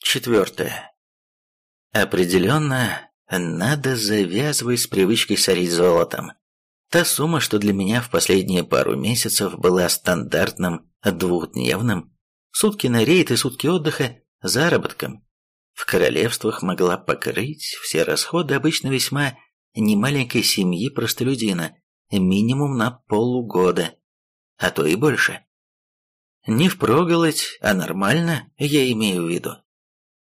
Четвертое. Определенно, надо завязывать с привычкой сорить золотом. Та сумма, что для меня в последние пару месяцев была стандартным двухдневным, сутки на рейд и сутки отдыха, заработком, в королевствах могла покрыть все расходы обычно весьма немаленькой семьи простолюдина, минимум на полугода, а то и больше. Не впроголодь, а нормально, я имею в виду.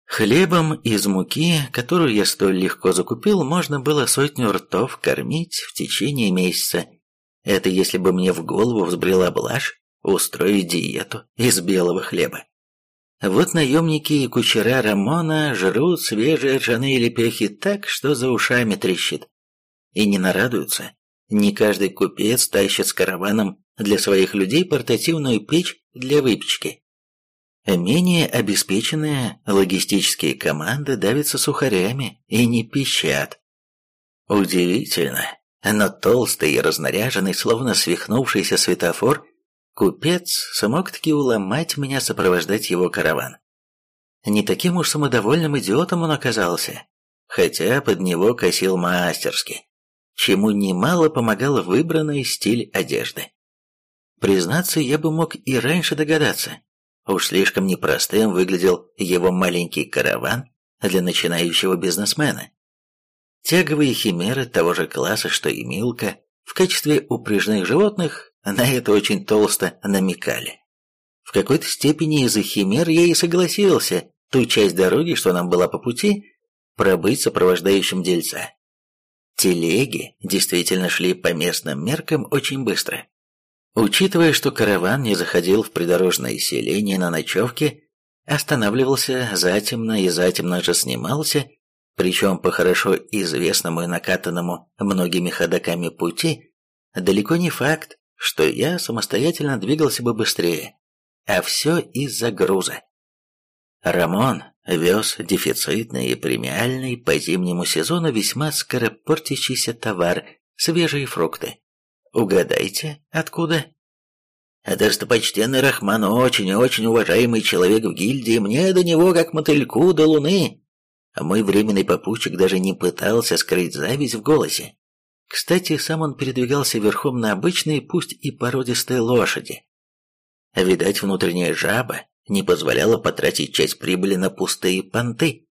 Хлебом из муки, которую я столь легко закупил, можно было сотню ртов кормить в течение месяца. Это если бы мне в голову взбрела блажь устроить диету из белого хлеба. Вот наемники и кучера Рамона жрут свежие ржаные лепехи так, что за ушами трещит. И не нарадуются. Не каждый купец тащит с караваном для своих людей портативную печь для выпечки. Менее обеспеченные логистические команды давятся сухарями и не пищат. Удивительно, но толстый и разнаряженный, словно свихнувшийся светофор, купец смог таки уломать меня сопровождать его караван. Не таким уж самодовольным идиотом он оказался, хотя под него косил мастерски, чему немало помогал выбранный стиль одежды. Признаться, я бы мог и раньше догадаться, Уж слишком непростым выглядел его маленький караван для начинающего бизнесмена. Тяговые химеры того же класса, что и Милка, в качестве упряжных животных на это очень толсто намекали. В какой-то степени из-за химер я и согласился ту часть дороги, что нам была по пути, пробыть сопровождающим дельца. Телеги действительно шли по местным меркам очень быстро. Учитывая, что караван не заходил в придорожное селение на ночевке, останавливался затемно и затемно же снимался, причем по хорошо известному и накатанному многими ходоками пути, далеко не факт, что я самостоятельно двигался бы быстрее, а все из-за груза. Рамон вез дефицитный и премиальный по зимнему сезону весьма скоропортящийся товар, свежие фрукты. Угадайте, откуда? А достопочтенный Рахман очень и очень уважаемый человек в гильдии, мне до него как мотыльку до луны. А мой временный попутчик даже не пытался скрыть зависть в голосе. Кстати, сам он передвигался верхом на обычной, пусть и породистой лошади. Видать, внутренняя жаба не позволяла потратить часть прибыли на пустые понты.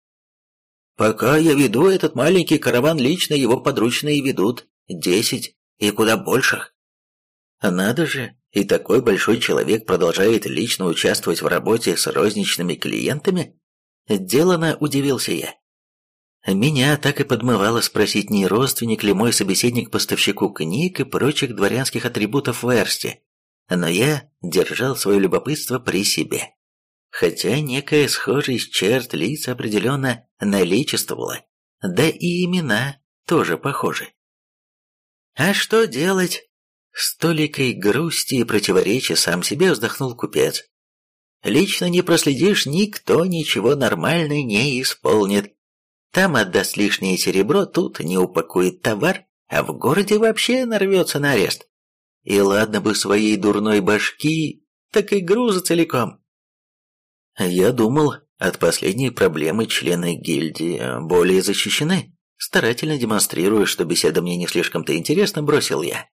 Пока я веду этот маленький караван, лично его подручные ведут десять и куда больших. Надо же, и такой большой человек продолжает лично участвовать в работе с розничными клиентами? Делано удивился я. Меня так и подмывало спросить, не родственник ли мой собеседник поставщику книг и прочих дворянских атрибутов в Эрсте, но я держал свое любопытство при себе. Хотя некая схожесть черт лиц определенно наличествовала, да и имена тоже похожи. А что делать? С толикой грусти и противоречия сам себе вздохнул купец. Лично не проследишь, никто ничего нормально не исполнит. Там отдаст лишнее серебро, тут не упакует товар, а в городе вообще нарвется на арест. И ладно бы своей дурной башки, так и груза целиком. Я думал, от последней проблемы члены гильдии более защищены. Старательно демонстрируя, что беседа мне не слишком-то интересна, бросил я.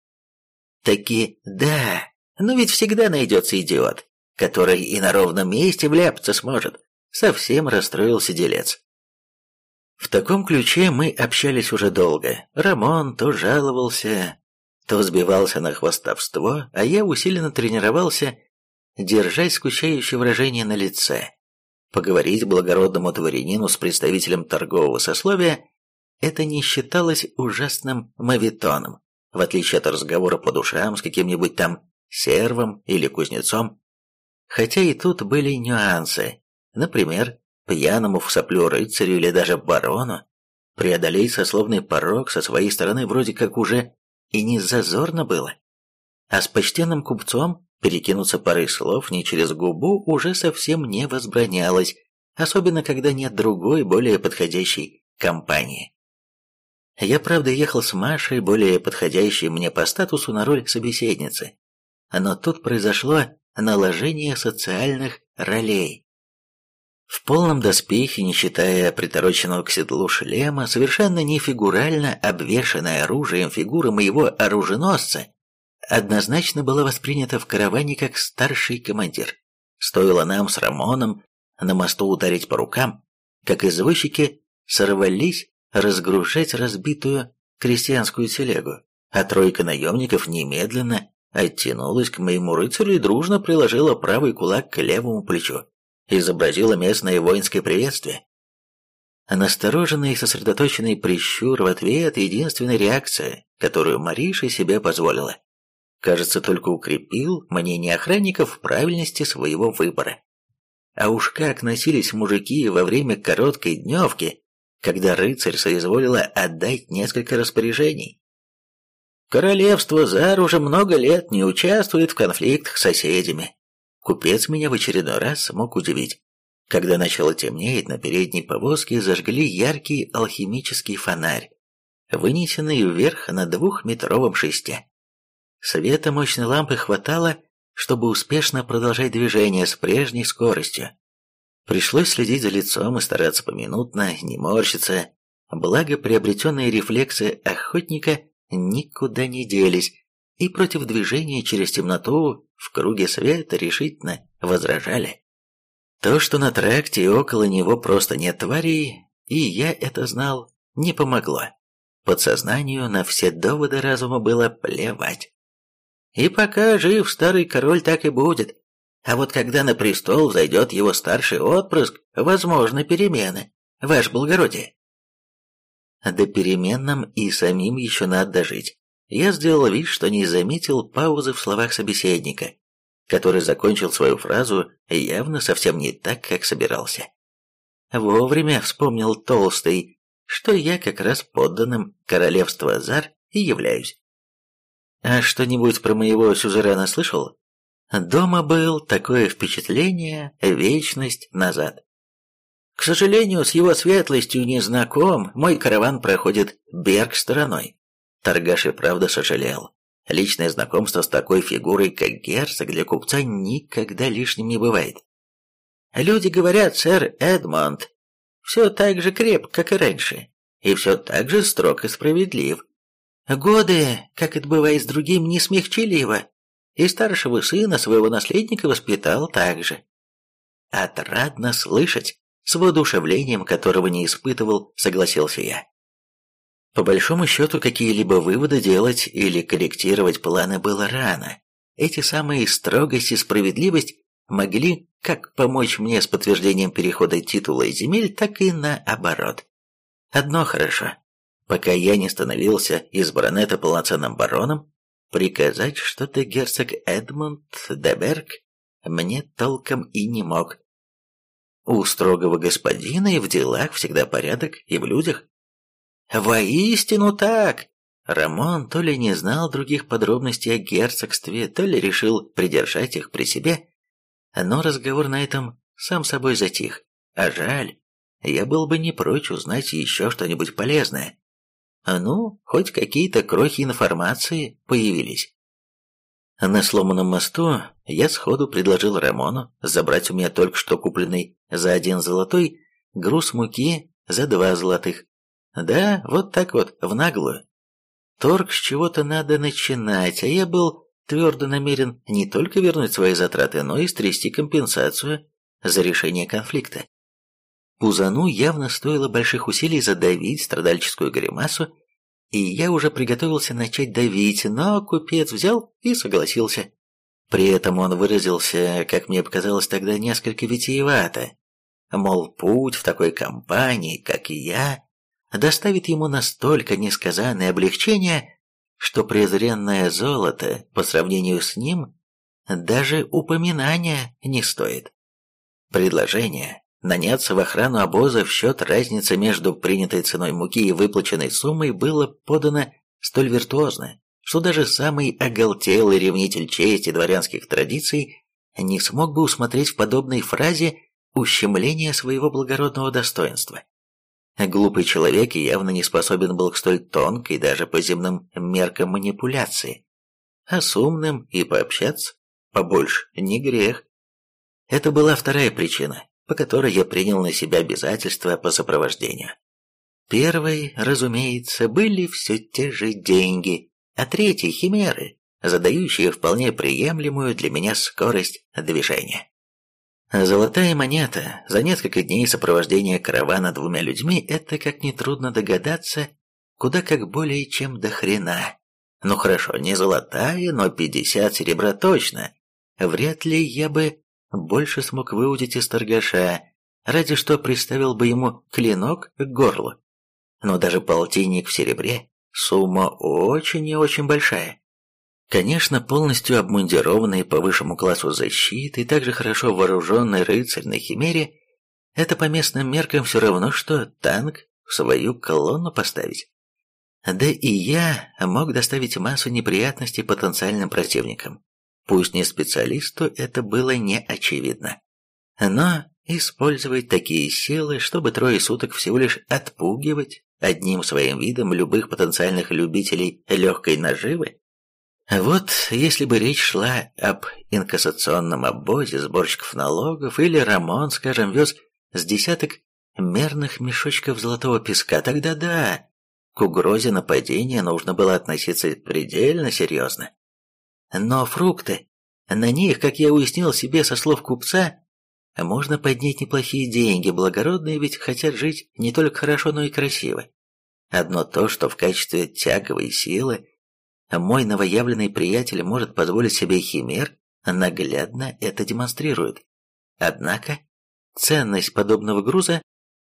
Таки да, но ведь всегда найдется идиот, который и на ровном месте вляпаться сможет. Совсем расстроился делец. В таком ключе мы общались уже долго. Рамон то жаловался, то сбивался на хвостовство, а я усиленно тренировался, держать скучающее выражение на лице. Поговорить благородному дворянину с представителем торгового сословия это не считалось ужасным мавитоном, в отличие от разговора по душам с каким-нибудь там сервом или кузнецом. Хотя и тут были нюансы. Например, пьяному в соплю рыцарю или даже барону преодолеть сословный порог со своей стороны вроде как уже и не зазорно было. А с почтенным купцом перекинуться парой слов не через губу уже совсем не возбранялось, особенно когда нет другой, более подходящей компании. Я, правда, ехал с Машей, более подходящей мне по статусу на роль собеседницы. Но тут произошло наложение социальных ролей. В полном доспехе, не считая притороченного к седлу шлема, совершенно не фигурально обвешанная оружием фигура моего оруженосца однозначно была воспринята в караване как старший командир. Стоило нам с Рамоном на мосту ударить по рукам, как извозчики сорвались разгружать разбитую крестьянскую телегу, а тройка наемников немедленно оттянулась к моему рыцарю и дружно приложила правый кулак к левому плечу, изобразила местное воинское приветствие. Настороженный и сосредоточенный прищур в ответ – единственная реакция, которую Мариша себе позволила. Кажется, только укрепил мнение охранников в правильности своего выбора. А уж как носились мужики во время короткой дневки, когда рыцарь соизволила отдать несколько распоряжений. Королевство Зар уже много лет не участвует в конфликтах с соседями. Купец меня в очередной раз смог удивить. Когда начало темнеть, на передней повозке зажгли яркий алхимический фонарь, вынесенный вверх на двухметровом шесте. Света мощной лампы хватало, чтобы успешно продолжать движение с прежней скоростью. Пришлось следить за лицом и стараться поминутно, не морщиться, благо приобретенные рефлексы охотника никуда не делись, и против движения через темноту в круге света решительно возражали. То, что на тракте и около него просто нет тварей, и я это знал, не помогло. Подсознанию на все доводы разума было плевать. И пока жив старый король, так и будет. А вот когда на престол зайдет его старший отпрыск, возможны перемены, ваше благородие. До переменным и самим еще надо дожить. Я сделал вид, что не заметил паузы в словах собеседника, который закончил свою фразу явно совсем не так, как собирался. Вовремя вспомнил Толстый, что я как раз подданным королевства Зар и являюсь. А что-нибудь про моего сюзерена слышал? Дома был такое впечатление вечность назад. К сожалению, с его светлостью не знаком, мой караван проходит Берг стороной. Торгаш и правда сожалел. Личное знакомство с такой фигурой, как герцог, для купца никогда лишним не бывает. Люди говорят, сэр Эдмонд, все так же креп, как и раньше, и все так же строг и справедлив. Годы, как это бывает с другим, не смягчили его, и старшего сына, своего наследника, воспитал так же. Отрадно слышать, с воодушевлением которого не испытывал, согласился я. По большому счету, какие-либо выводы делать или корректировать планы было рано. Эти самые строгость и справедливость могли как помочь мне с подтверждением перехода титула и земель, так и наоборот. Одно хорошо. Пока я не становился из баронета полноценным бароном, Приказать что-то герцог Эдмунд Деберг мне толком и не мог. У строгого господина и в делах всегда порядок, и в людях. Воистину так! Рамон то ли не знал других подробностей о герцогстве, то ли решил придержать их при себе, но разговор на этом сам собой затих. А жаль, я был бы не прочь узнать еще что-нибудь полезное. А ну, хоть какие-то крохи информации появились. На сломанном мосту я сходу предложил Рамону забрать у меня только что купленный за один золотой груз муки за два золотых. Да, вот так вот, в наглую. Торг с чего-то надо начинать, а я был твердо намерен не только вернуть свои затраты, но и стрясти компенсацию за решение конфликта. Пузану явно стоило больших усилий задавить страдальческую гримасу, и я уже приготовился начать давить, но купец взял и согласился. При этом он выразился, как мне показалось тогда, несколько витиевато. Мол, путь в такой компании, как и я, доставит ему настолько несказанное облегчение, что презренное золото по сравнению с ним даже упоминания не стоит. Предложение Наняться в охрану обоза в счет разницы между принятой ценой муки и выплаченной суммой было подано столь виртуозно, что даже самый оголтелый ревнитель чести дворянских традиций не смог бы усмотреть в подобной фразе ущемление своего благородного достоинства. Глупый человек явно не способен был к столь тонкой даже по земным меркам манипуляции, а с умным и пообщаться побольше не грех. Это была вторая причина, по которой я принял на себя обязательства по сопровождению. Первой, разумеется, были все те же деньги, а третьей — химеры, задающие вполне приемлемую для меня скорость движения. Золотая монета за несколько дней сопровождения каравана двумя людьми – это, как нетрудно догадаться, куда как более чем до хрена. Ну хорошо, не золотая, но 50 серебра точно. Вряд ли я бы больше смог выудить из торгаша, ради что приставил бы ему клинок к горлу. Но даже полтинник в серебре – сумма очень и очень большая. Конечно, полностью обмундированный по высшему классу защиты и также хорошо вооруженный рыцарь на Химере – это по местным меркам все равно, что танк в свою колонну поставить. Да и я мог доставить массу неприятностей потенциальным противникам. Пусть не специалисту это было не очевидно. Но использовать такие силы, чтобы трое суток всего лишь отпугивать одним своим видом любых потенциальных любителей легкой наживы, вот если бы речь шла об инкассационном обозе сборщиков налогов или Рамон, скажем, вез с десяток мерных мешочков золотого песка, тогда да, к угрозе нападения нужно было относиться предельно серьезно. Но фрукты, на них, как я уяснил себе со слов купца, можно поднять неплохие деньги, благородные ведь хотят жить не только хорошо, но и красиво. Одно то, что в качестве тяговой силы мой новоявленный приятель может позволить себе химер, наглядно это демонстрирует. Однако, ценность подобного груза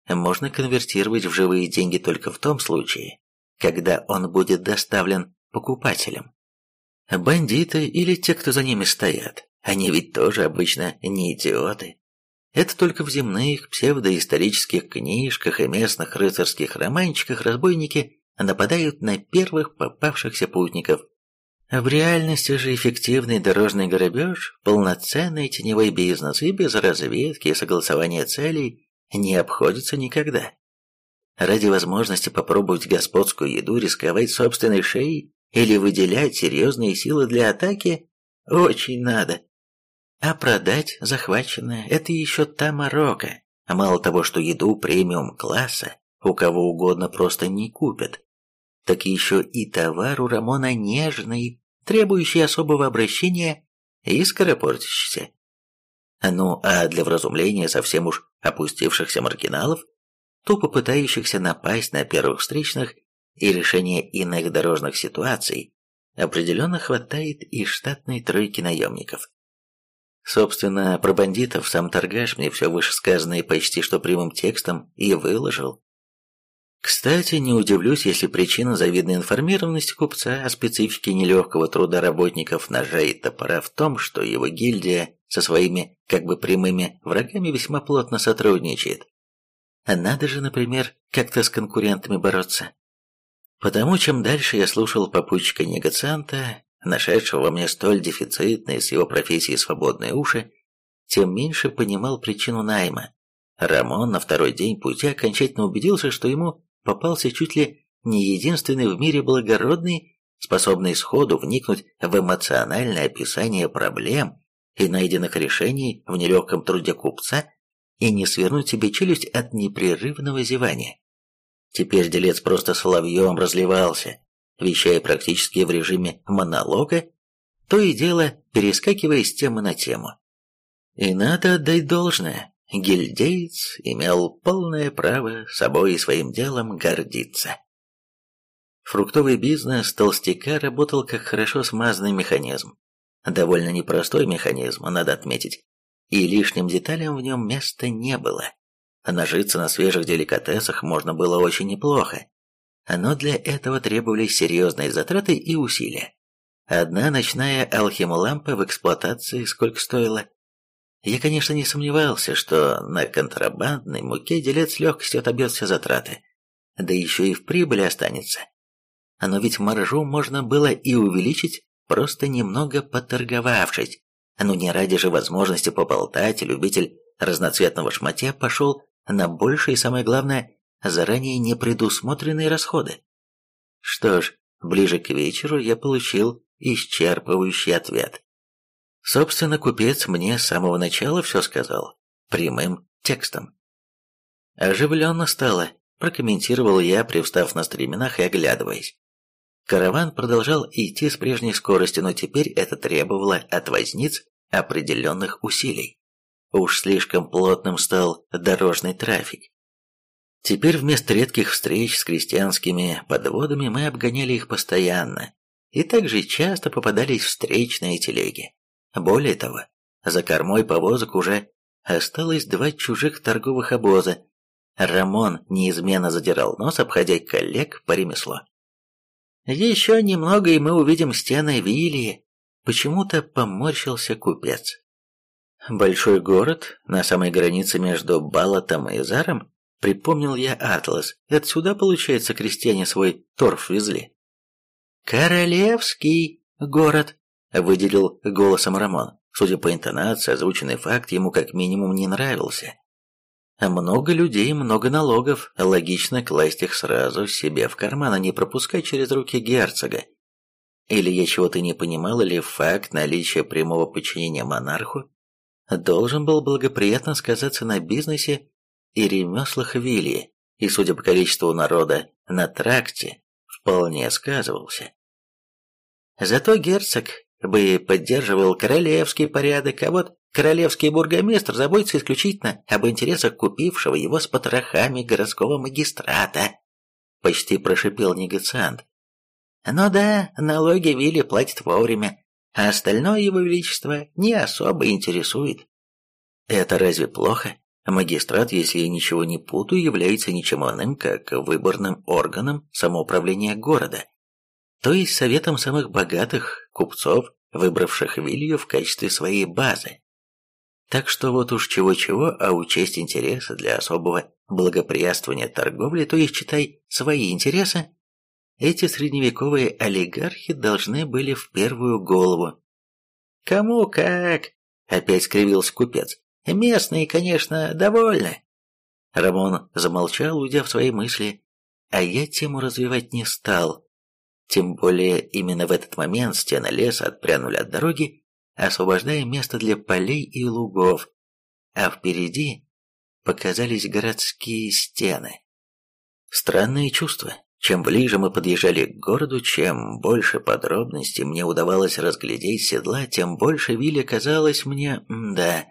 можно конвертировать в живые деньги только в том случае, когда он будет доставлен покупателям. Бандиты или те, кто за ними стоят, они ведь тоже обычно не идиоты. Это только в земных псевдоисторических книжках и местных рыцарских романчиках разбойники нападают на первых попавшихся путников. В реальности же эффективный дорожный грабеж, полноценный теневой бизнес и без разведки и согласования целей не обходится никогда. Ради возможности попробовать господскую еду, рисковать собственной шеей или выделять серьезные силы для атаки очень надо. А продать захваченное – это еще та морока. Мало того, что еду премиум-класса у кого угодно просто не купят, так еще и товар у Рамона нежный, требующий особого обращения и скоропортящийся. Ну, а для вразумления совсем уж опустившихся маргиналов, тупо пытающихся напасть на первых встречных и решения иных дорожных ситуаций, определенно хватает и штатной тройки наемников. Собственно, про бандитов сам торгаш мне все вышесказанное почти что прямым текстом и выложил. Кстати, не удивлюсь, если причина завидной информированности купца о специфике нелегкого труда работников ножа и топора в том, что его гильдия со своими как бы прямыми врагами весьма плотно сотрудничает. А надо же, например, как-то с конкурентами бороться. Потому чем дальше я слушал попутчика-негацианта, нашедшего во мне столь дефицитные с его профессией свободные уши, тем меньше понимал причину найма. Рамон на второй день пути окончательно убедился, что ему попался чуть ли не единственный в мире благородный, способный сходу вникнуть в эмоциональное описание проблем и найденных решений в нелегком труде купца и не свернуть себе челюсть от непрерывного зевания. Теперь делец просто соловьем разливался, вещая практически в режиме монолога, то и дело перескакивая с темы на тему. И надо отдать должное, гильдеец имел полное право собой и своим делом гордиться. Фруктовый бизнес толстяка работал как хорошо смазанный механизм. Довольно непростой механизм, надо отметить, и лишним деталям в нем места не было. Нажиться на свежих деликатесах можно было очень неплохо, но для этого требовались серьезные затраты и усилия. Одна ночная алхимолампа в эксплуатации сколько стоила? Я, конечно, не сомневался, что на контрабандной муке делец с легкостью отобьет все затраты, да еще и в прибыли останется. Но ведь маржу можно было и увеличить, просто немного поторговавшись. Ну не ради же возможности поболтать, любитель разноцветного шматья пошел на большие и, самое главное, заранее непредусмотренные расходы. Что ж, ближе к вечеру я получил исчерпывающий ответ. Собственно, купец мне с самого начала все сказал, прямым текстом. Оживленно стало, прокомментировал я, привстав на стременах и оглядываясь. Караван продолжал идти с прежней скоростью, но теперь это требовало от возниц определенных усилий. Уж слишком плотным стал дорожный трафик. Теперь вместо редких встреч с крестьянскими подводами мы обгоняли их постоянно, и также часто попадались встречные телеги. Более того, за кормой повозок уже осталось два чужих торговых обоза. Рамон неизменно задирал нос, обходя коллег по ремеслу. «Еще немного, и мы увидим стены Вилии», — почему-то поморщился купец. Большой город на самой границе между Балатом и Заром, припомнил я Атлас. Отсюда, получается, крестьяне свой торф везли. «Королевский город», — выделил голосом Рамон. Судя по интонации, озвученный факт ему как минимум не нравился. Много людей, много налогов, логично класть их сразу себе в карман, а не пропускать через руки герцога. Или я чего-то не понимал, или факт наличия прямого подчинения монарху должен был благоприятно сказаться на бизнесе и ремеслах Вильи, и, судя по количеству народа на тракте, вполне сказывался. Зато герцог бы поддерживал королевский порядок, а вот королевский бургомистр заботится исключительно об интересах купившего его с потрохами городского магистрата. Почти прошипел негациант. Ну да, налоги Вилли платит вовремя, а остальное его величество не особо интересует. Это разве плохо? Магистрат, если я ничего не путаю, является ничем иным, как выборным органом самоуправления города то есть советом самых богатых купцов, выбравших Вилью в качестве своей базы. Так что вот уж чего-чего, а учесть интересы для особого благоприятствования торговли, то есть читай свои интересы, эти средневековые олигархи должны были в первую голову. «Кому как?» — опять скривился купец. «Местные, конечно, довольны». Рамон замолчал, уйдя в свои мысли, а я тему развивать не стал, тем более именно в этот момент стены леса отпрянули от дороги, освобождая место для полей и лугов, а впереди показались городские стены. Странные чувства. Чем ближе мы подъезжали к городу, чем больше подробностей мне удавалось разглядеть седла, тем больше Вилли казалось мне, да,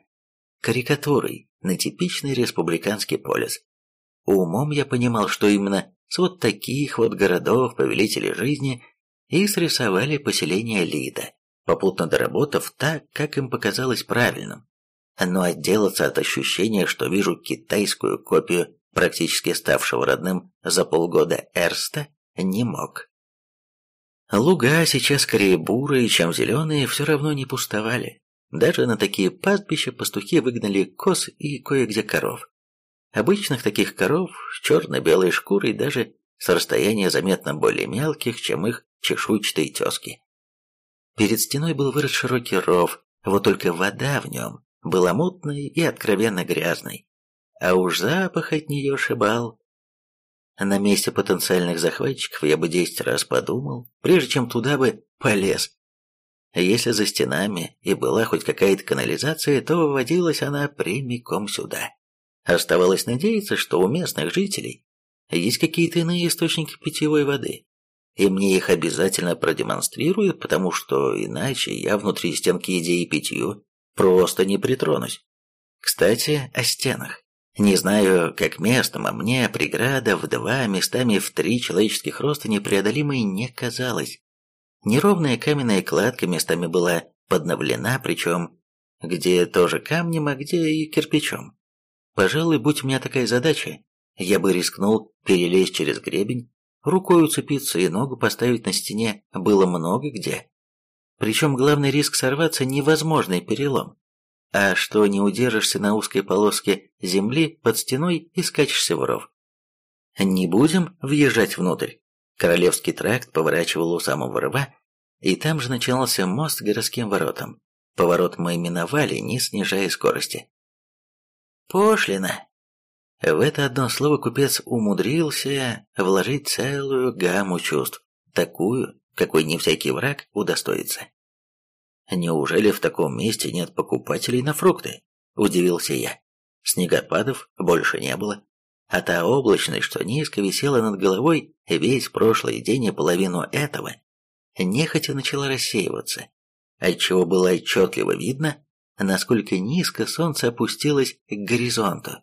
карикатурой на типичный республиканский полис. Умом я понимал, что именно с вот таких вот городов повелители жизни и срисовали поселение Лида, попутно доработав так, как им показалось правильным. Но отделаться от ощущения, что вижу китайскую копию практически ставшего родным за полгода Эрста, не мог. Луга сейчас скорее бурые, чем зеленые, все равно не пустовали. Даже на такие пастбища пастухи выгнали коз и кое-где коров. Обычных таких коров с черно-белой шкурой даже с расстояния заметно более мелких, чем их чешуйчатые тески. Перед стеной был вырыт широкий ров, вот только вода в нем была мутной и откровенно грязной, а уж запах от нее шибал. На месте потенциальных захватчиков я бы десять раз подумал, прежде чем туда бы полез. Если за стенами и была хоть какая-то канализация, то выводилась она прямиком сюда. Оставалось надеяться, что у местных жителей есть какие-то иные источники питьевой воды, и мне их обязательно продемонстрируют, потому что иначе я внутри стенки еде и питью просто не притронусь. Кстати, о стенах. Не знаю, как местом, а мне преграда в два, местами в три человеческих роста непреодолимой не казалась. Неровная каменная кладка местами была подновлена, причем где тоже камнем, а где и кирпичом. Пожалуй, будь у меня такая задача, я бы рискнул перелезть через гребень, рукой уцепиться и ногу поставить на стене было много где. Причем главный риск сорваться – невозможный перелом. А что не удержишься на узкой полоске земли под стеной и скачешься в ров. Не будем въезжать внутрь. Королевский тракт поворачивал у самого рва, и там же начинался мост к городским воротам. Поворот мы миновали, не снижая скорости. Пошлина. В это одно слово купец умудрился вложить целую гамму чувств, такую, какой не всякий враг удостоится. «Неужели в таком месте нет покупателей на фрукты?» – удивился я. Снегопадов больше не было, а та облачность, что низко висела над головой весь прошлый день и половину этого, нехотя начала рассеиваться, отчего было отчетливо видно, насколько низко солнце опустилось к горизонту.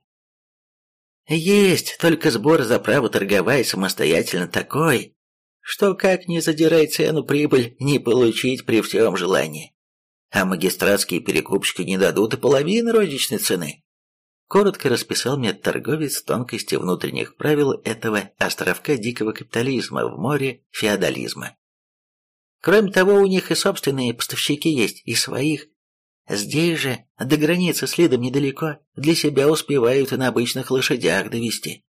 Есть только сбор за право торговать самостоятельно такой, что как не задирай цену, прибыль не получить при всем желании. А магистратские перекупщики не дадут и половины розничной цены. Коротко расписал мне торговец тонкости внутренних правил этого островка дикого капитализма в море феодализма. Кроме того, у них и собственные поставщики есть, и своих. Здесь же, до границы следом недалеко, для себя успевают и на обычных лошадях довести.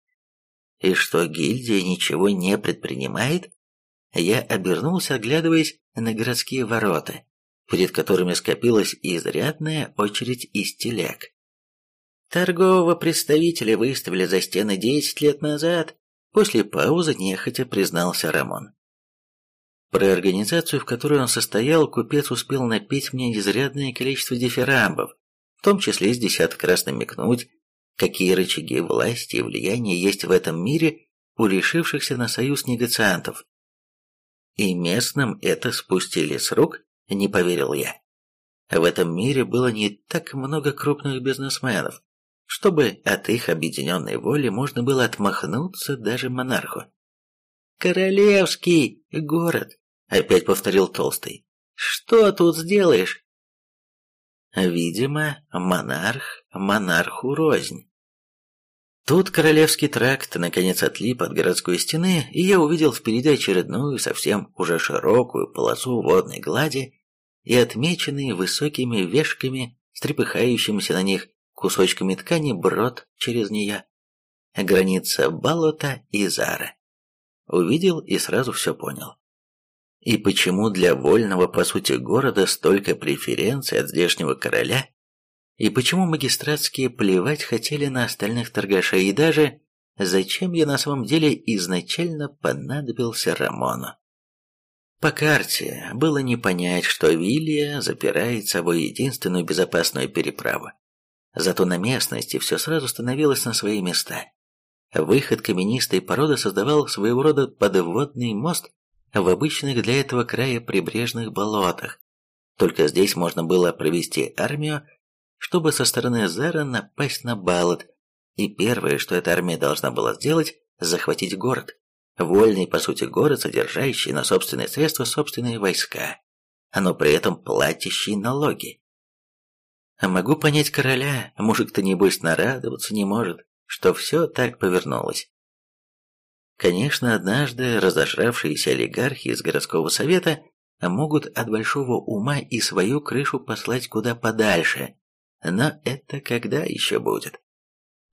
И что гильдия ничего не предпринимает? Я обернулся, оглядываясь на городские ворота, перед которыми скопилась изрядная очередь из телег. Торгового представителя выставили за стены десять лет назад. После паузы нехотя признался Рамон. Про организацию, в которой он состоял, купец успел напить мне изрядное количество дифирамбов, в том числе с десяток раз намекнуть, какие рычаги власти и влияния есть в этом мире у решившихся на союз негациантов. И местным это спустили с рук, не поверил я. В этом мире было не так много крупных бизнесменов, чтобы от их объединенной воли можно было отмахнуться даже монарху. «Королевский город», — опять повторил Толстый. «Что тут сделаешь?» Видимо, монарх монарху рознь. Тут Королевский тракт наконец отлип от городской стены, и я увидел впереди очередную, совсем уже широкую полосу водной глади и отмеченные высокими вешками, стрепыхающимися на них кусочками ткани брод через нее. Граница болота и зара. Увидел и сразу все понял. И почему для вольного, по сути, города столько преференций от здешнего короля? И почему магистратские плевать хотели на остальных торгашей? И даже зачем я на самом деле изначально понадобился Рамону? По карте было не понять, что Вилья запирает собой единственную безопасную переправу. Зато на местности все сразу становилось на свои места. Выход каменистой породы создавал своего рода подводный мост в обычных для этого края прибрежных болотах. Только здесь можно было провести армию, чтобы со стороны Зара напасть на Балот, и первое, что эта армия должна была сделать, захватить город. Вольный, по сути, город, содержащий на собственные средства собственные войска, но при этом платящий налоги. Могу понять короля, мужик-то небось нарадоваться не может, что все так повернулось. Конечно, однажды разожравшиеся олигархи из городского совета могут от большого ума и свою крышу послать куда подальше, но это когда еще будет?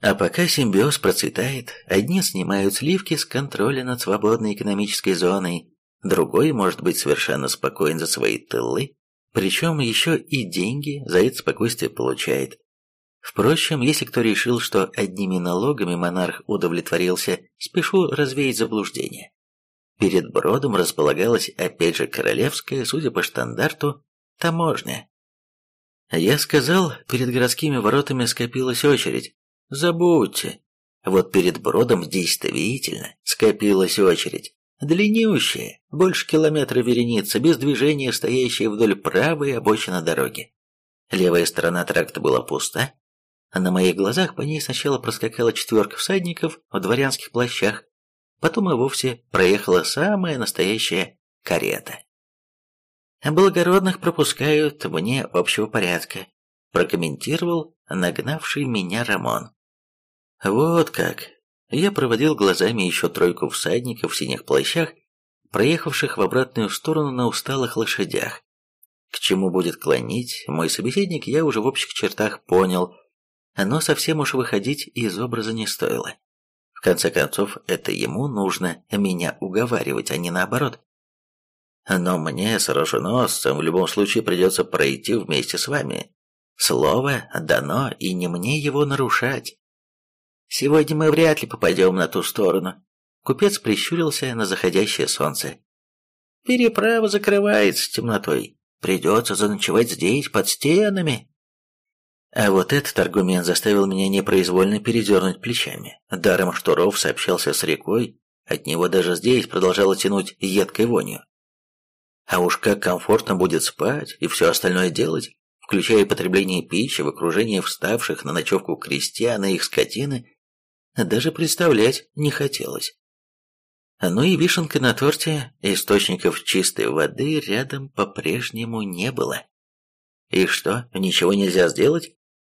А пока симбиоз процветает, одни снимают сливки с контроля над свободной экономической зоной, другой может быть совершенно спокоен за свои тылы, причем еще и деньги за это спокойствие получает. Впрочем, если кто решил, что одними налогами монарх удовлетворился, спешу развеять заблуждение. Перед Бродом располагалась опять же королевская, судя по штандарту, таможня. Я сказал, перед городскими воротами скопилась очередь. Забудьте. Вот перед Бродом действительно скопилась очередь. Длиннющая, больше километра вереница, без движения, стоящая вдоль правой обочины дороги. Левая сторона тракта была пуста, а на моих глазах по ней сначала проскакала четверка всадников в дворянских плащах, потом и вовсе проехала самая настоящая карета. «Благородных пропускают вне общего порядка», прокомментировал нагнавший меня Рамон. «Вот как», я проводил глазами еще тройку всадников в синих плащах, проехавших в обратную сторону на усталых лошадях. К чему будет клонить мой собеседник, я уже в общих чертах понял, но совсем уж выходить из образа не стоило. В конце концов, это ему нужно меня уговаривать, а не наоборот. Но мне с оруженосцем в любом случае придется пройти вместе с вами. Слово дано, и не мне его нарушать. Сегодня мы вряд ли попадем на ту сторону. Купец прищурился на заходящее солнце. Переправа закрывается темнотой. Придется заночевать здесь, под стенами. А вот этот аргумент заставил меня непроизвольно передернуть плечами. Даром Штуров сообщался с рекой, от него даже здесь продолжало тянуть едкой вонью. А уж как комфортно будет спать и все остальное делать, включая потребление пищи в окружении вставших на ночевку крестьян и их скотины, даже представлять не хотелось. Ну и вишенка на торте, источников чистой воды рядом по-прежнему не было. И что, ничего нельзя сделать?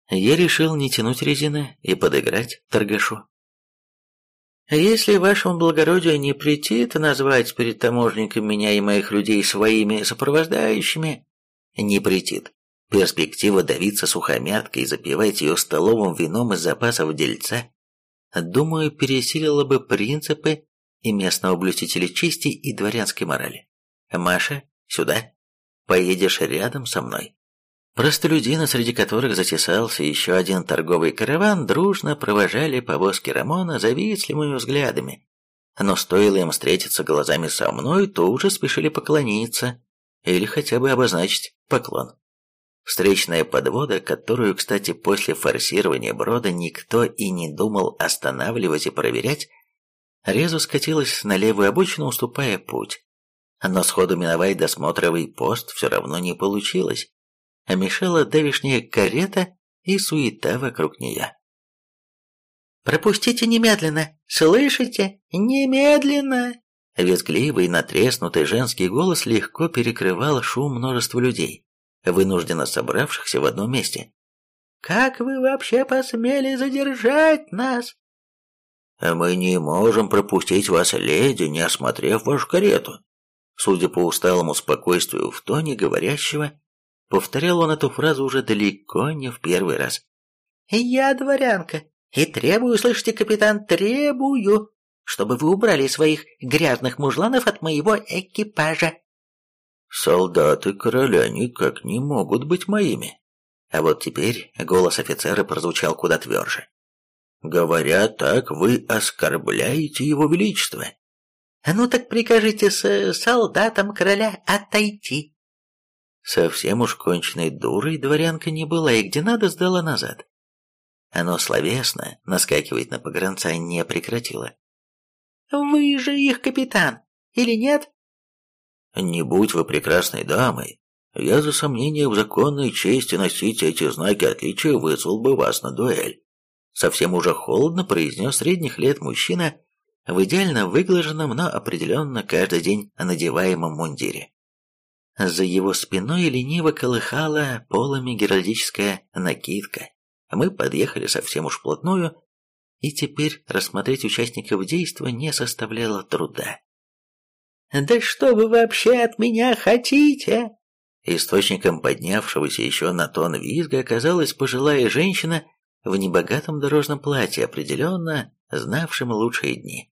Я решил не тянуть резины и подыграть торгашу. Если вашему благородию не претит назвать перед таможником меня и моих людей своими сопровождающими, не претит. Перспектива давиться сухомяткой и запивать ее столовым вином из запасов дельца, думаю, пересилила бы принципы и местного блюстителя чести и дворянской морали. Маша, сюда. Поедешь рядом со мной. Простолюдины, среди которых затесался еще один торговый караван, дружно провожали повозки Рамона завистливыми взглядами. Но стоило им встретиться глазами со мной, то уже спешили поклониться или хотя бы обозначить поклон. Встречная подвода, которую, кстати, после форсирования брода никто и не думал останавливать и проверять, резво скатилась на левую обочину, уступая путь. Но сходу миновать досмотровый пост все равно не получилось а мешала давишняя карета и суета вокруг нее. «Пропустите немедленно! Слышите? Немедленно!» Визгливый, натреснутый женский голос легко перекрывал шум множества людей, вынужденно собравшихся в одном месте. «Как вы вообще посмели задержать нас?» «Мы не можем пропустить вас, леди, не осмотрев вашу карету». Судя по усталому спокойствию в тоне говорящего, Повторял он эту фразу уже далеко не в первый раз. «Я дворянка, и требую, слышите, капитан, требую, чтобы вы убрали своих грязных мужланов от моего экипажа». «Солдаты короля никак не могут быть моими». А вот теперь голос офицера прозвучал куда тверже. «Говоря так, вы оскорбляете его величество». «Ну так прикажите с солдатам короля отойти». Совсем уж конченной дурой дворянка не была, и где надо сдала назад. Оно словесно наскакивать на погранца не прекратило. «Вы же их капитан, или нет?» «Не будь вы прекрасной дамой, я за сомнение в законной чести носить эти знаки отличия вызвал бы вас на дуэль», совсем уже холодно произнес средних лет мужчина в идеально выглаженном, но определенно каждый день надеваемом мундире. За его спиной лениво колыхала полами геральдическая накидка. Мы подъехали совсем уж вплотную, и теперь рассмотреть участников действа не составляло труда. «Да что вы вообще от меня хотите?» Источником поднявшегося еще на тон визга оказалась пожилая женщина в небогатом дорожном платье, определенно знавшем лучшие дни.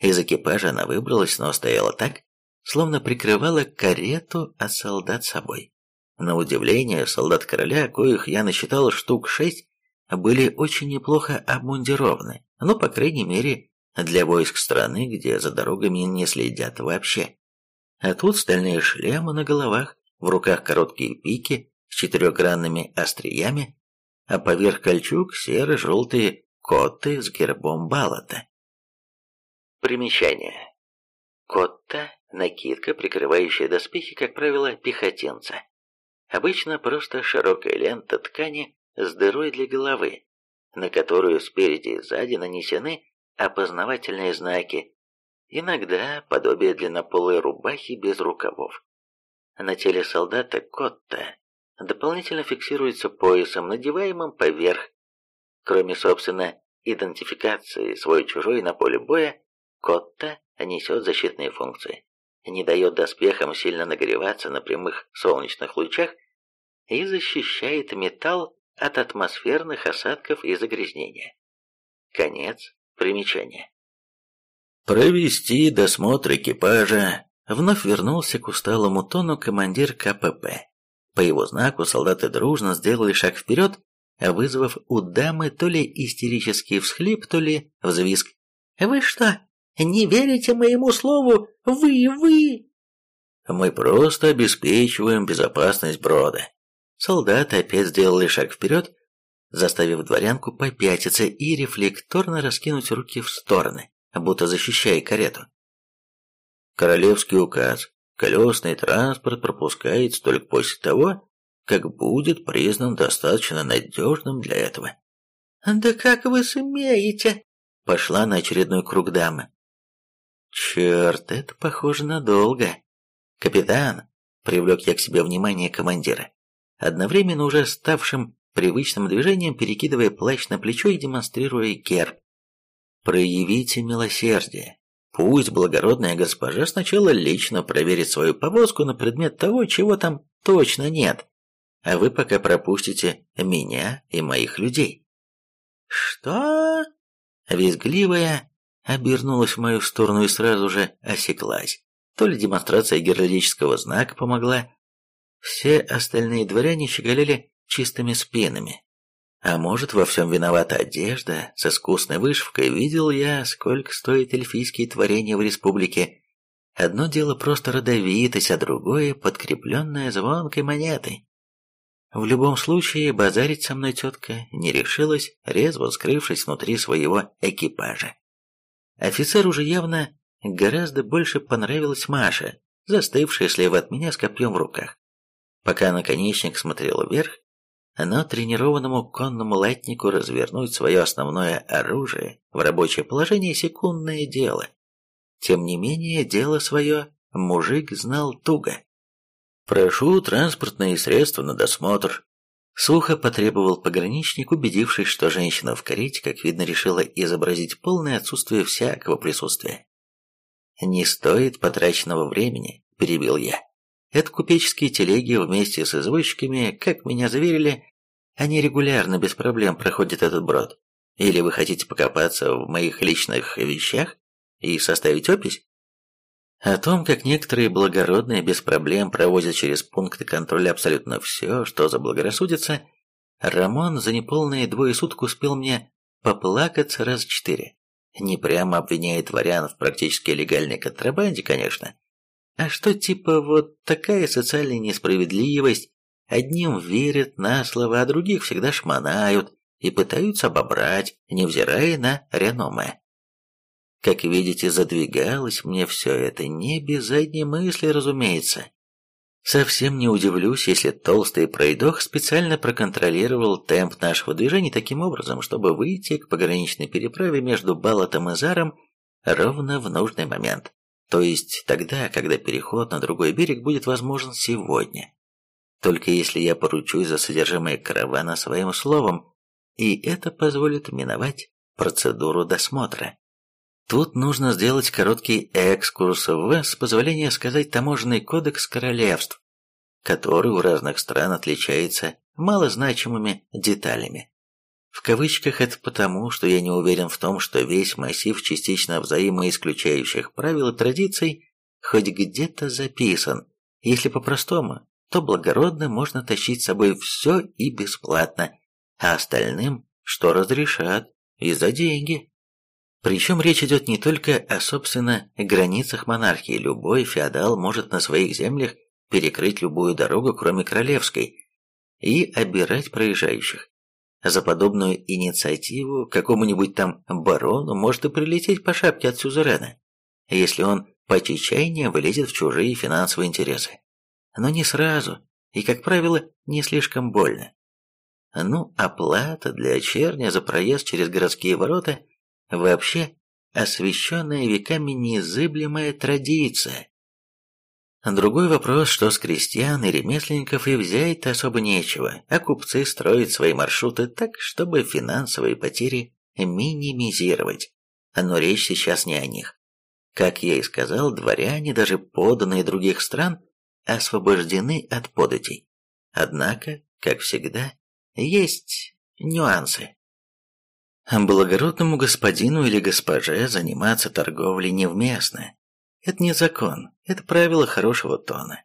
Из экипажа она выбралась, но стояла так, словно прикрывала карету от солдат собой. На удивление, солдат короля, коих я насчитал штук шесть, были очень неплохо обмундированы, ну, по крайней мере, для войск страны, где за дорогами не следят вообще. А тут стальные шлемы на головах, в руках короткие пики с четырехгранными остриями, а поверх кольчуг серо-желтые коты с гербом Балата. Примечание. Котта – накидка, прикрывающая доспехи, как правило, пехотинца. Обычно просто широкая лента ткани с дырой для головы, на которую спереди и сзади нанесены опознавательные знаки, иногда подобие длиннополой рубахи без рукавов. На теле солдата Котта дополнительно фиксируется поясом, надеваемым поверх. Кроме, собственно, идентификации свой-чужой на поле боя, Котта несет защитные функции, не дает доспехам сильно нагреваться на прямых солнечных лучах и защищает металл от атмосферных осадков и загрязнения. Конец примечания. Провести досмотр экипажа вновь вернулся к усталому тону командир КПП. По его знаку солдаты дружно сделали шаг вперед, вызвав у дамы то ли истерический всхлип, то ли взвизг. «Вы что, не верите моему слову? Вы, вы!» «Мы просто обеспечиваем безопасность брода». Солдаты опять сделали шаг вперед, заставив дворянку попятиться и рефлекторно раскинуть руки в стороны, будто защищая карету. Королевский указ. Колесный транспорт пропускается только после того, как будет признан достаточно надежным для этого. «Да как вы смеете?» Пошла на очередной круг дама. «Черт, это похоже надолго. Капитан!» Привлек я к себе внимание командира, одновременно уже ставшим привычным движением, перекидывая плащ на плечо и демонстрируя герб. «Проявите милосердие. Пусть благородная госпожа сначала лично проверит свою повозку на предмет того, чего там точно нет, а вы пока пропустите меня и моих людей». «Что?» Визгливая обернулась в мою сторону и сразу же осеклась. То ли демонстрация героического знака помогла. Все остальные дворяне щеголяли чистыми спинами. А может, во всем виновата одежда с искусной вышивкой. Видел я, сколько стоит эльфийские творения в республике. Одно дело просто родовитость, а другое подкрепленное звонкой монетой. В любом случае, базарить со мной тетка не решилась, резво скрывшись внутри своего экипажа. Офицер уже явно гораздо больше понравилась Маша, застывшая слева от меня с копьем в руках. Пока наконечник смотрел вверх, но тренированному конному латнику развернуть свое основное оружие в рабочее положение секундное дело. Тем не менее, дело свое мужик знал туго. «Прошу транспортные средства на досмотр». Сухо потребовал пограничник, убедившись, что женщина в карете, как видно, решила изобразить полное отсутствие всякого присутствия. «Не стоит потраченного времени», – перебил я. «Это купеческие телеги вместе с извозчиками, как меня заверили, они регулярно без проблем проходят этот брод. Или вы хотите покопаться в моих личных вещах и составить опись?» О том, как некоторые благородные без проблем проводят через пункты контроля абсолютно все, что заблагорассудится, Рамон за неполные двое суток успел мне поплакаться раз четыре. Не прямо обвиняет дворян в практически легальной контрабанде, конечно. А что типа вот такая социальная несправедливость, одним верят на слово, а других всегда шмонают и пытаются обобрать, невзирая на реноме. Как видите, задвигалось мне все это не без задней мысли, разумеется. Совсем не удивлюсь, если толстый пройдох специально проконтролировал темп нашего движения таким образом, чтобы выйти к пограничной переправе между Балатом и Заром ровно в нужный момент. То есть тогда, когда переход на другой берег будет возможен сегодня. Только если я поручусь за содержимое каравана своим словом, и это позволит миновать процедуру досмотра. Тут нужно сделать короткий экскурс в, с позволения сказать, таможенный кодекс королевств, который у разных стран отличается малозначимыми деталями. В кавычках это потому, что я не уверен в том, что весь массив частично взаимоисключающих правил и традиций хоть где-то записан. Если по-простому, то благородно можно тащить с собой все и бесплатно, а остальным, что разрешат, и за деньги. Причем речь идет не только о, собственно, границах монархии. Любой феодал может на своих землях перекрыть любую дорогу, кроме королевской, и обирать проезжающих. За подобную инициативу какому-нибудь там барону может и прилететь по шапке от сюзерена, если он по чечайне вылезет в чужие финансовые интересы. Но не сразу, и, как правило, не слишком больно. Ну, оплата для черня за проезд через городские ворота – Вообще, освященная веками незыблемая традиция. Другой вопрос, что с крестьян и ремесленников и взять-то особо нечего, а купцы строят свои маршруты так, чтобы финансовые потери минимизировать. Но речь сейчас не о них. Как я и сказал, дворяне, даже поданные других стран, освобождены от податей. Однако, как всегда, есть нюансы. Благородному господину или госпоже заниматься торговлей невместно. Это не закон, это правило хорошего тона.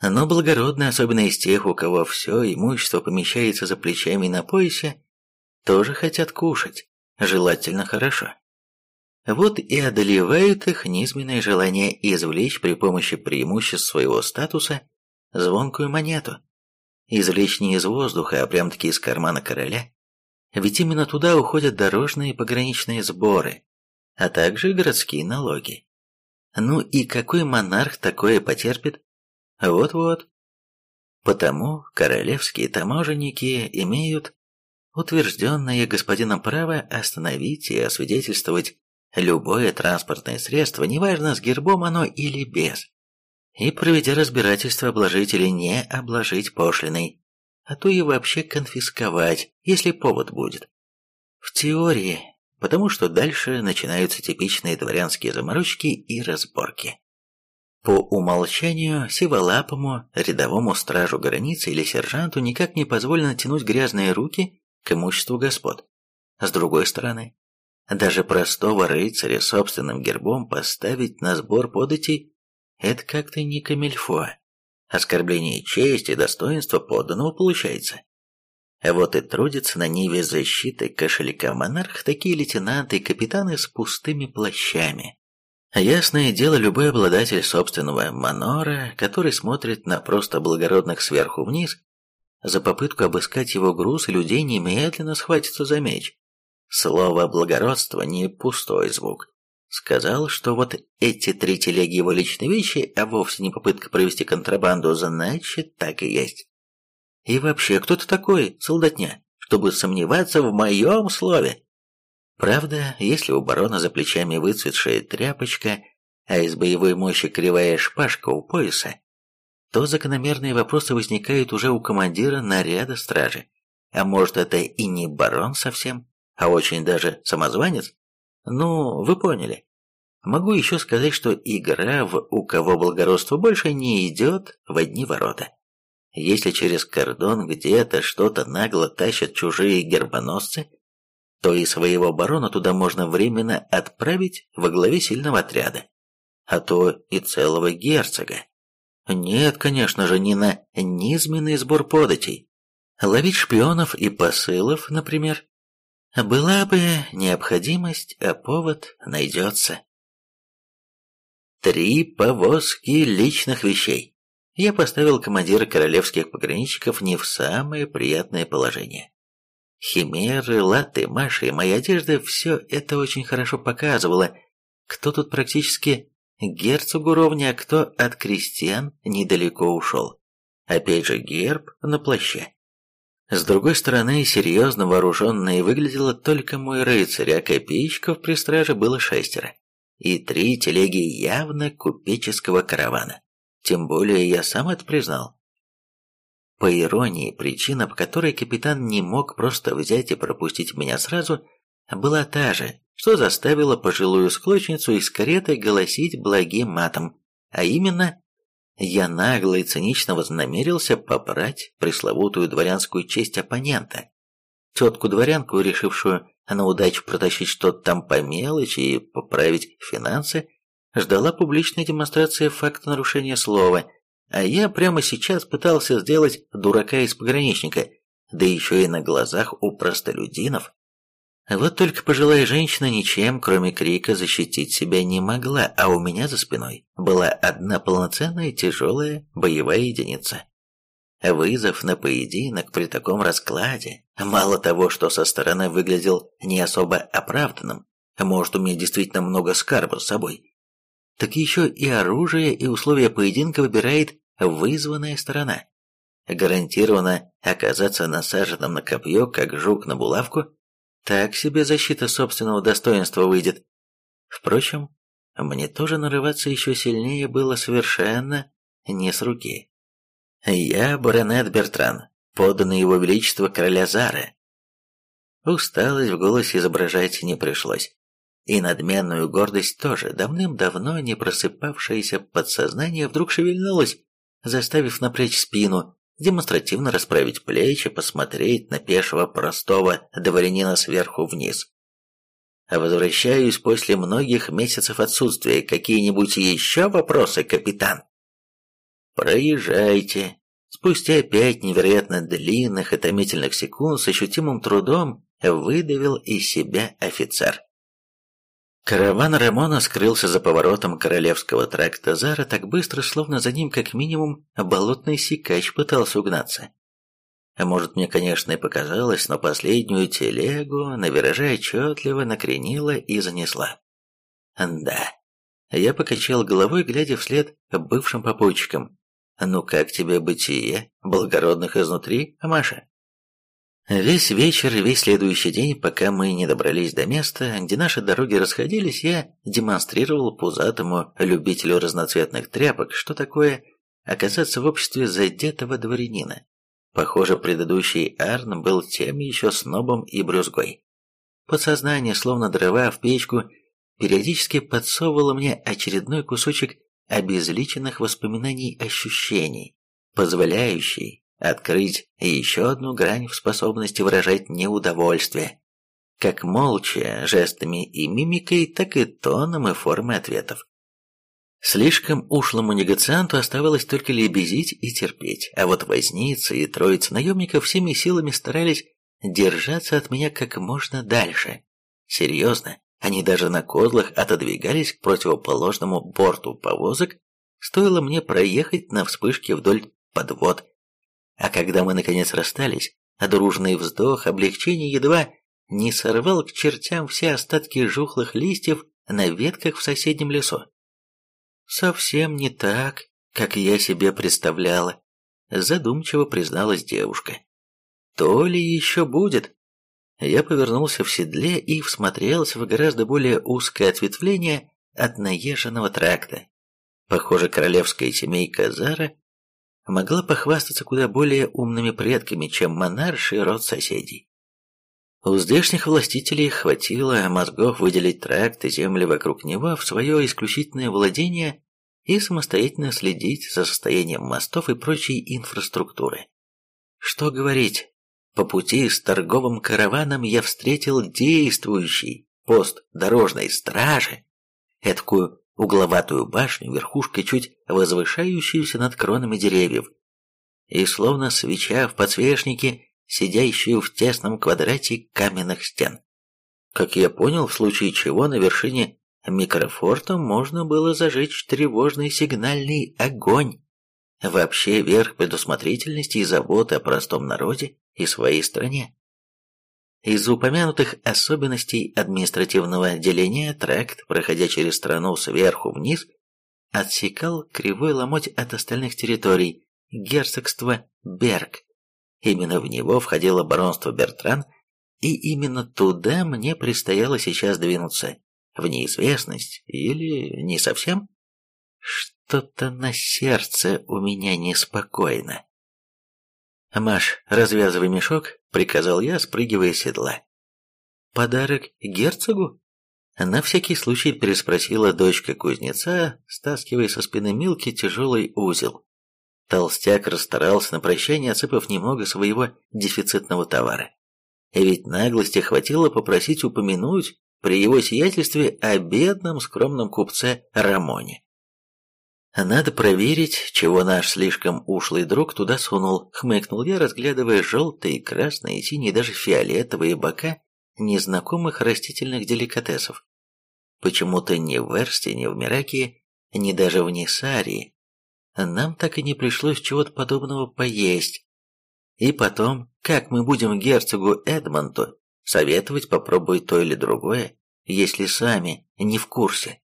Но благородные, особенно из тех, у кого все имущество помещается за плечами и на поясе, тоже хотят кушать, желательно хорошо. Вот и одолевают их низменное желание извлечь при помощи преимуществ своего статуса звонкую монету. Извлечь не из воздуха, а прям-таки из кармана короля, Ведь именно туда уходят дорожные и пограничные сборы, а также городские налоги. Ну и какой монарх такое потерпит? Вот-вот. Потому королевские таможенники имеют утвержденное господином право остановить и освидетельствовать любое транспортное средство, неважно, с гербом оно или без, и, проведя разбирательство, обложить или не обложить пошлиной, а то и вообще конфисковать, если повод будет. В теории, потому что дальше начинаются типичные дворянские заморочки и разборки. По умолчанию, сиволапому, рядовому стражу границы или сержанту никак не позволено тянуть грязные руки к имуществу господ. С другой стороны, даже простого рыцаря собственным гербом поставить на сбор податей – это как-то не камильфо. Оскорбление чести и достоинства подданного получается. Вот и трудятся на ниве защиты кошелька монарх такие лейтенанты и капитаны с пустыми плащами, Ясное дело, любой обладатель собственного манора, который смотрит на просто благородных сверху вниз, за попытку обыскать его груз людей немедленно схватится за меч. Слово «благородство» не пустой звук. Сказал, что вот эти три телеги его личные вещи, а вовсе не попытка провести контрабанду, значит, так и есть. И вообще, кто ты такой, солдатня, чтобы сомневаться в моем слове? Правда, если у барона за плечами выцветшая тряпочка, а из боевой мощи кривая шпажка у пояса, то закономерные вопросы возникают уже у командира наряда стражи. А может, это и не барон совсем, а очень даже самозванец? Ну, вы поняли. Могу еще сказать, что игра в «У кого благородство больше» не идет в одни ворота. Если через кордон где-то что-то нагло тащат чужие гербоносцы, то и своего барона туда можно временно отправить во главе сильного отряда, а то и целого герцога. Нет, конечно же, не на низменный сбор податей. Ловить шпионов и посылов, например. Была бы необходимость, а повод найдется. Три повозки личных вещей. Я поставил командира королевских пограничников не в самое приятное положение. Химеры, латы, Маши и моя одежда – все это очень хорошо показывало, кто тут практически герцог уровня, а кто от крестьян недалеко ушел. Опять же герб на плаще. С другой стороны, серьезно вооруженной выглядело только мой рыцарь, а копейщиков при страже было шестеро. И три телеги явно купеческого каравана. Тем более я сам это признал. По иронии, причина, по которой капитан не мог просто взять и пропустить меня сразу, была та же, что заставила пожилую склочницу из кареты голосить благим матом, а именно, я нагло и цинично вознамерился попрать пресловутую дворянскую честь оппонента. Тетку-дворянку, решившую на удачу протащить что-то там по мелочи и поправить финансы, ждала публичная демонстрация факта нарушения слова – а я прямо сейчас пытался сделать дурака из пограничника, да еще и на глазах у простолюдинов. Вот только пожилая женщина ничем, кроме крика, защитить себя не могла, а у меня за спиной была одна полноценная тяжелая боевая единица. Вызов на поединок при таком раскладе, мало того, что со стороны выглядел не особо оправданным, может, у меня действительно много скарба с собой, так еще и оружие и условия поединка выбирает вызванная сторона. Гарантированно оказаться насаженным на копье, как жук на булавку, так себе защита собственного достоинства выйдет. Впрочем, мне тоже нарываться еще сильнее было совершенно не с руки. Я баронет Бертран, подданный его величество короля Зары. Усталость в голосе изображать не пришлось. И надменную гордость тоже, давным-давно не просыпавшееся подсознание вдруг шевельнулось, заставив напрячь спину, демонстративно расправить плечи, посмотреть на пешего простого дворянина сверху вниз. Возвращаюсь после многих месяцев отсутствия. Какие-нибудь еще вопросы, капитан? Проезжайте. Спустя пять невероятно длинных и томительных секунд с ощутимым трудом выдавил из себя офицер. Караван Рамона скрылся за поворотом королевского тракта Зара так быстро, словно за ним как минимум болотный сикач пытался угнаться. А может, мне, конечно, и показалось, но последнюю телегу на вираже отчетливо накренила и занесла. Да. Я покачал головой, глядя вслед бывшим попутчикам. «Ну как тебе бытие, благородных изнутри, Маша?» Весь вечер и весь следующий день, пока мы не добрались до места, где наши дороги расходились, я демонстрировал пузатому любителю разноцветных тряпок, что такое оказаться в обществе задетого дворянина. Похоже, предыдущий Арн был тем еще снобом и брюзгой. Подсознание, словно дрова в печку, периодически подсовывало мне очередной кусочек обезличенных воспоминаний ощущений, позволяющий открыть еще одну грань в способности выражать неудовольствие, как молча, жестами и мимикой, так и тоном и формой ответов. Слишком ушлому негацианту оставалось только лебезить и терпеть, а вот возницы и троица наемников всеми силами старались держаться от меня как можно дальше. Серьезно, они даже на козлах отодвигались к противоположному борту повозок, стоило мне проехать на вспышке вдоль подвод. А когда мы наконец расстались, дружный вздох облегчения едва не сорвал к чертям все остатки жухлых листьев на ветках в соседнем лесу. «Совсем не так, как я себе представляла», — задумчиво призналась девушка. «То ли еще будет?» Я повернулся в седле и всмотрелся в гораздо более узкое ответвление от наезженного тракта. Похоже, королевская семейка Зара могла похвастаться куда более умными предками, чем монарший род соседей. У здешних властителей хватило мозгов выделить тракт и земли вокруг него в свое исключительное владение и самостоятельно следить за состоянием мостов и прочей инфраструктуры. Что говорить, по пути с торговым караваном я встретил действующий пост дорожной стражи, эткую угловатую башню, верхушкой чуть возвышающуюся над кронами деревьев, и словно свеча в подсвечнике сидящую в тесном квадрате каменных стен. Как я понял, в случае чего на вершине микрофорта можно было зажечь тревожный сигнальный огонь. Вообще верх предусмотрительности и заботы о простом народе и своей стране. Из упомянутых особенностей административного отделения тракт, проходя через страну сверху вниз, отсекал кривой ломоть от остальных территорий герцогства Берг, Именно в него входило баронство Бертран, и именно туда мне предстояло сейчас двинуться. В неизвестность или не совсем? Что-то на сердце у меня неспокойно. «Маш, развязывай мешок», — приказал я, спрыгивая с седла. «Подарок герцогу?» На всякий случай переспросила дочка кузнеца, стаскивая со спины Милки тяжелый узел. Толстяк расстарался на прощание, отсыпав немного своего дефицитного товара. Ведь наглости хватило попросить упомянуть при его сиятельстве о бедном скромном купце Рамоне. «Надо проверить, чего наш слишком ушлый друг туда сунул», — хмыкнул я, разглядывая желтые, красные, синие, даже фиолетовые бока незнакомых растительных деликатесов. Почему-то ни в Эрсте, ни в Мираке, ни даже в Нисарии нам так и не пришлось чего-то подобного поесть. И потом, как мы будем герцогу Эдмонту советовать попробовать то или другое, если сами не в курсе?